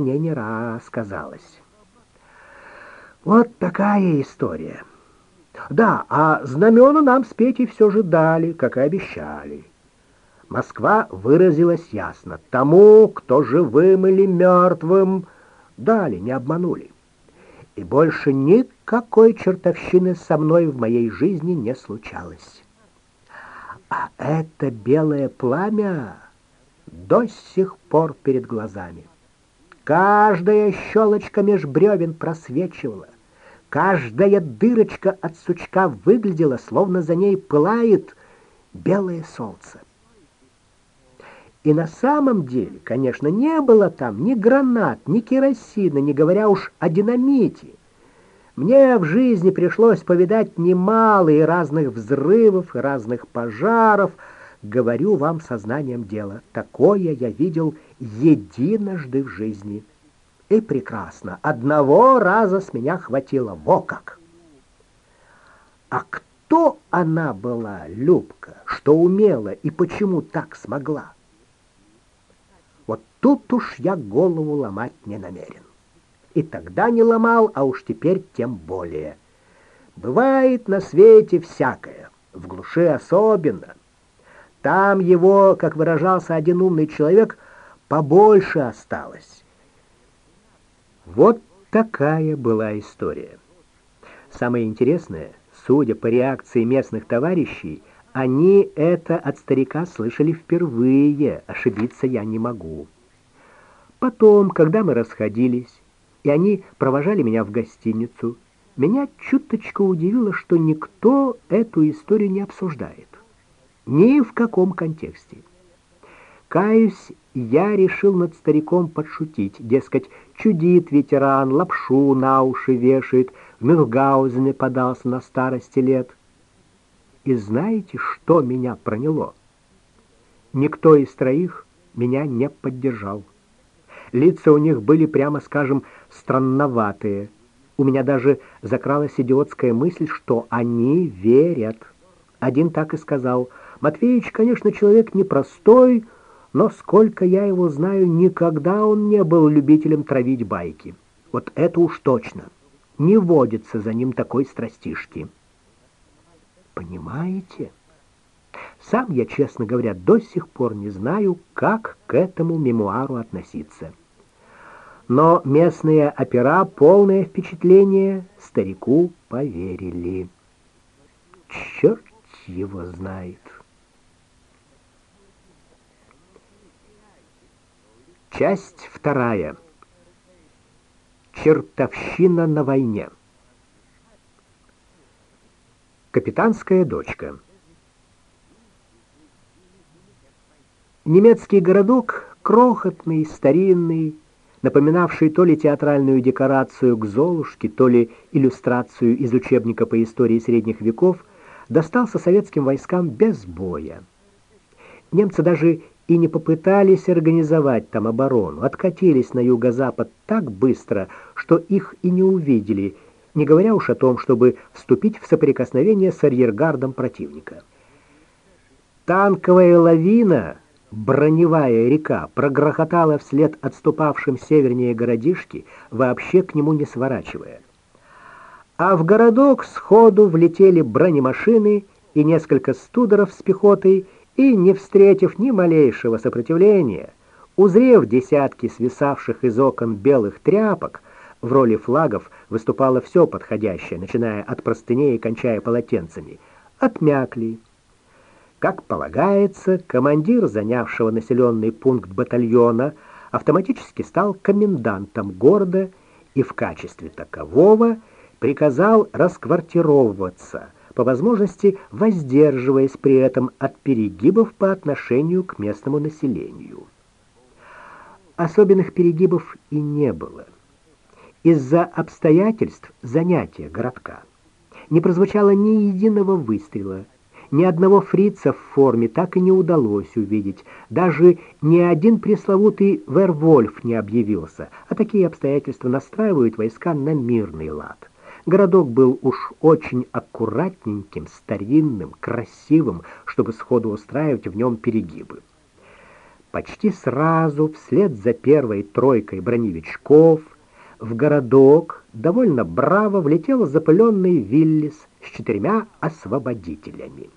мне не раз казалось. Вот такая история. Да, а знамена нам с Петей все же дали, как и обещали. Москва выразилась ясно. Тому, кто живым или мертвым, дали, не обманули. И больше никакой чертовщины со мной в моей жизни не случалось. А это белое пламя до сих пор перед глазами. Каждая щелочка меж бревен просвечивала. Каждая дырочка от сучка выглядела, словно за ней пылает белое солнце. И на самом деле, конечно, не было там ни гранат, ни керосина, не говоря уж о динамите. Мне в жизни пришлось повидать немало и разных взрывов, и разных пожаров. Говорю вам сознанием дела, такое я видел единожды в жизни. И прекрасно, одного раза с меня хватило, во как! А кто она была, Любка, что умела и почему так смогла? Тут уж я голову ломать не намерен. И тогда не ломал, а уж теперь тем более. Бывает на свете всякое, в глуши особенно. Там его, как выражался один умный человек, побольше осталось. Вот такая была история. Самое интересное, судя по реакции местных товарищей, они это от старика слышали впервые, ошибиться я не могу. Потом, когда мы расходились, и они провожали меня в гостиницу, меня чуточку удивило, что никто эту историю не обсуждает. Ни в каком контексте. Каюсь, я решил над стариком подшутить, дескать, чудит ветеран, лапшу на уши вешает, в Мюнхгаузене подался на старости лет. И знаете, что меня проняло? Никто из троих меня не поддержал. Лица у них были, прямо скажем, странноватые. У меня даже закралась идиотская мысль, что они верят. Один так и сказал. Матвеич, конечно, человек непростой, но сколько я его знаю, никогда он не был любителем травить байки. Вот это уж точно. Не водится за ним такой страстишки. Понимаете? Сам я, честно говоря, до сих пор не знаю, как к этому мемуару относиться но местные опера полное впечатление старику поверили. Черт его знает. Часть вторая. Чертовщина на войне. Капитанская дочка. Немецкий городок, крохотный, старинный, напоминавший то ли театральную декорацию к Золушке, то ли иллюстрацию из учебника по истории средних веков, достался советским войскам без боя. Немцы даже и не попытались организовать там оборону, откатились на юго-запад так быстро, что их и не увидели, не говоря уж о том, чтобы вступить в соприкосновение с арьергардом противника. Танковая лавина броневая река прогрохотала вслед отступавшим севернее городишки, вообще к нему не сворачивая. А в городок сходу влетели бронемашины и несколько студеров с пехотой, и, не встретив ни малейшего сопротивления, узрев десятки свисавших из окон белых тряпок, в роли флагов выступало все подходящее, начиная от простыней и кончая полотенцами, отмякли, как полагается, командир, занявшего населенный пункт батальона, автоматически стал комендантом города и в качестве такового приказал расквартировываться, по возможности воздерживаясь при этом от перегибов по отношению к местному населению. Особенных перегибов и не было. Из-за обстоятельств занятия городка не прозвучало ни единого выстрела, ни одного фрица в форме так и не удалось увидеть. Даже ни один пресловутый Вервольф не объявился, а такие обстоятельства настраивают войска на мирный лад. Городок был уж очень аккуратненьким, старинным, красивым, чтобы сходу устраивать в нем перегибы. Почти сразу, вслед за первой тройкой броневичков, в городок довольно браво влетел запыленный Виллис с четырьмя освободителями.